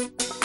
you